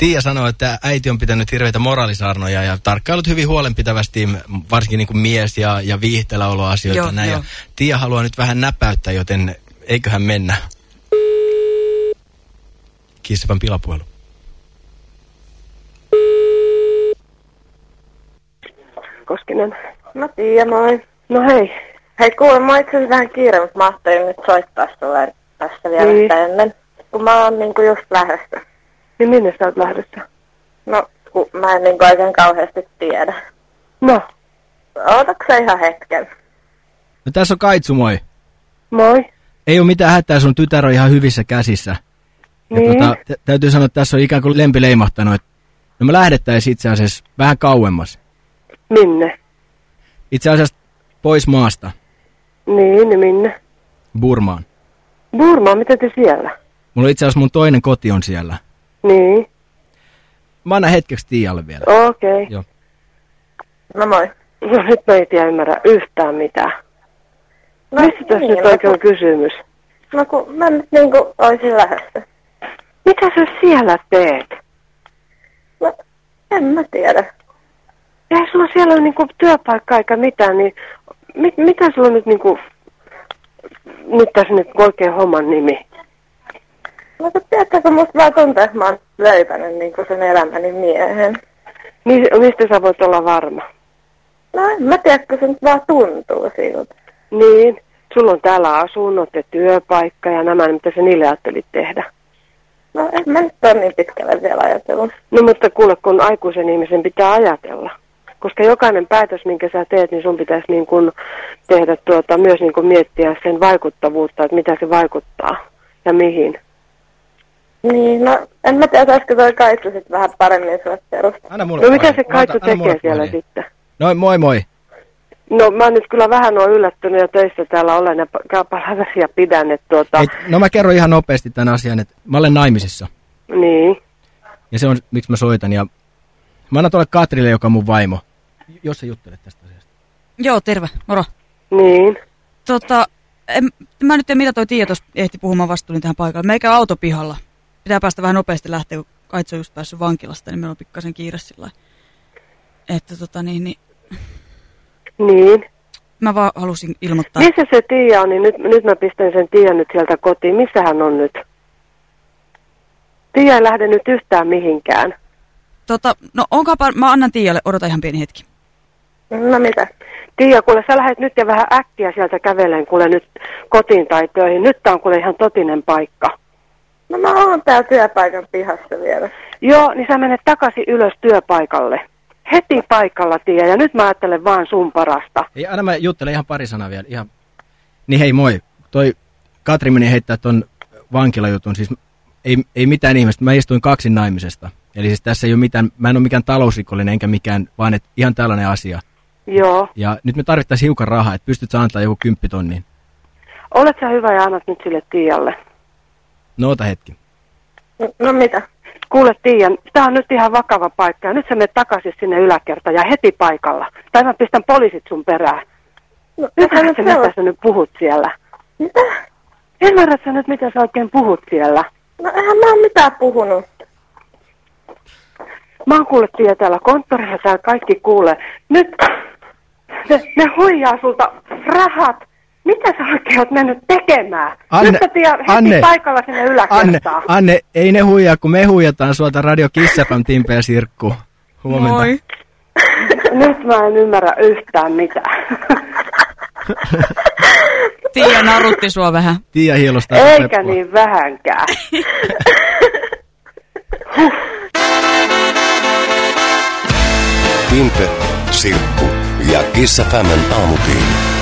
Tiia sanoi, että äiti on pitänyt hirveitä moraalisarnoja ja tarkkailut hyvin huolenpitävästi, varsinkin niin kuin mies- ja, ja viihteläoloasioita. Joo, näin. joo. Ja Tiia haluaa nyt vähän näpäyttää, joten eiköhän mennä. Kissapan pilapuhelu. Koskinen. No Tiia, moi. No hei. Hei kuule, mä itse asiassa vähän kiire, mutta mä ajattelin nyt soittaa sulle tässä vielä Niin. ennen. Kun mä oon niinku just lähdössä. Niin minne sä oot lähdössä? No, kun mä en niinku oikein kauheasti tiedä. No, Ootatko sä ihan hetken? No tässä on Kaitsu, moi. moi. Ei ole mitään hätää, sun tytär on ihan hyvissä käsissä. Ja Niin. tota, tä- täytyy sanoa, että tässä on ikään kuin lempi leimahtanut. Että no me lähdettäisiin itse asiassa vähän kauemmas. Minne? Itse asiassa pois maasta, Niin, niin minne? Burmaan. Burma, mitä te siellä? Mulla itse asiassa mun toinen koti on siellä. Niin, Mä annan hetkeksi Tiialle vielä. okei. Joo. No moi. No nyt mä ei tiedä ymmärrä yhtään mitään. No, Mistä tässä niin, nyt no, oikein on kun, kysymys? no kun mä nyt niinku oisin lähdössä. Mitä sä siellä teet? No, en mä tiedä. Ei sulla siellä ole niinku työpaikka eikä mitään, niin mit, mitä sulla on nyt niinku, nyt tässä nyt oikein homman nimi? No kun tiedätkö, musta vaan tuntuu, että mä oon löytänyt niinku sen elämäni miehen. Mis, mistä sä voit olla varma? No en mä tiedä, kun se nyt vaan tuntuu siltä. Niin, sulla on täällä asunnot ja työpaikka ja nämä, niin mitä sä niille ajattelit tehdä? No en mä nyt ole niin pitkälle vielä ajatellut. No mutta kuule, kun aikuisen ihmisen pitää ajatella. Koska jokainen päätös, minkä sä teet, niin sun pitäisi niin kuin tehdä tuota, myös niin kuin miettiä sen vaikuttavuutta, että mitä se vaikuttaa ja mihin. Niin, no en mä tiedä, saisiko toi Kaitsu sit vähän paremmin sulle perustaa. Anna mulle No mitä se Kaitu Ota- anna tekee siellä puhelin. sitten? No moi moi. No mä nyt kyllä vähän oon yllättynyt ja töissä täällä olen ja pa- palaveria pidän, että tuota, Ei, no mä kerron ihan nopeasti tämän asian, että mä olen naimisissa. niin. Ja se on, miksi mä soitan. Ja mä annan tuolle Katrille, joka on mun vaimo. Jos sä juttelet tästä asiasta. Joo, terve, moro. Niin. Tota, en, mä nyt en mitä toi Tiia ehti puhumaan vastuulin tähän paikalle. Meikä autopihalla. Pitää päästä vähän nopeasti lähteä, kun Kaitso on just päässyt vankilasta, niin meillä on pikkasen kiire sillä. Että tota niin, niin Niin. mä vaan halusin ilmoittaa. Missä se Tiia on, niin nyt, nyt mä pistän sen Tiia nyt sieltä kotiin. Missä hän on nyt? Tiia ei lähde nyt yhtään mihinkään. Tota, no onkohan, mä annan Tiialle, odota ihan pieni hetki. No mitä? Tiia, kuule sä lähdet nyt ja vähän äkkiä sieltä kävelen, kuule nyt kotiin tai töihin. Nyt tää on kuule ihan totinen paikka. No mä oon täällä työpaikan pihassa vielä. Joo, niin sä menet takaisin ylös työpaikalle. Heti paikalla, Tiia, ja nyt mä ajattelen vaan sun parasta. Ei, anna mä juttelen ihan pari sanaa vielä. Ihan. Niin hei moi. Toi Katri meni heittää ton vankilajutun. Siis ei, ei mitään ihmistä. Mä istuin kaksin naimisesta. Eli siis tässä ei ole mitään, mä en ole mikään talousrikollinen enkä mikään, vaan et ihan tällainen asia. Joo. Ja nyt me tarvittaisiin hiukan rahaa, että pystyt sä antaa joku kymppitonnin. Olet sä hyvä ja annat nyt sille Tiialle. No ota hetki. No, no mitä? Kuule Tiia, tää on nyt ihan vakava paikka ja nyt sä menet takaisin sinne yläkertaan ja heti paikalla. Tai mä pistän poliisit sun perään. No, nyt sä, se on- mitä sä nyt puhut siellä? Mitä? Ymmärrät sä nyt, mitä sä oikein puhut siellä? No eihän mä oon mitään puhunut. Mä oon kuullut Tiia täällä konttorissa, täällä kaikki kuulee. Nyt ne, ne huijaa sulta rahat. Mitä sä oikein oot mennyt tekemään? Anne, Nyt sä Tiia heti Anne, paikalla sinne Anne, yläkertaan. Anne, ei ne huijaa, kun me huijataan suolta Radio Kiss FM, Timpe ja Sirkku. Huomenta. Moi. Nyt mä en ymmärrä yhtään mitään. Tiia narutti sua vähän. Tiia hiilostaa. Eikä peppua. niin vähänkään. Timpe, Sirkku ja Kissa aamutiin.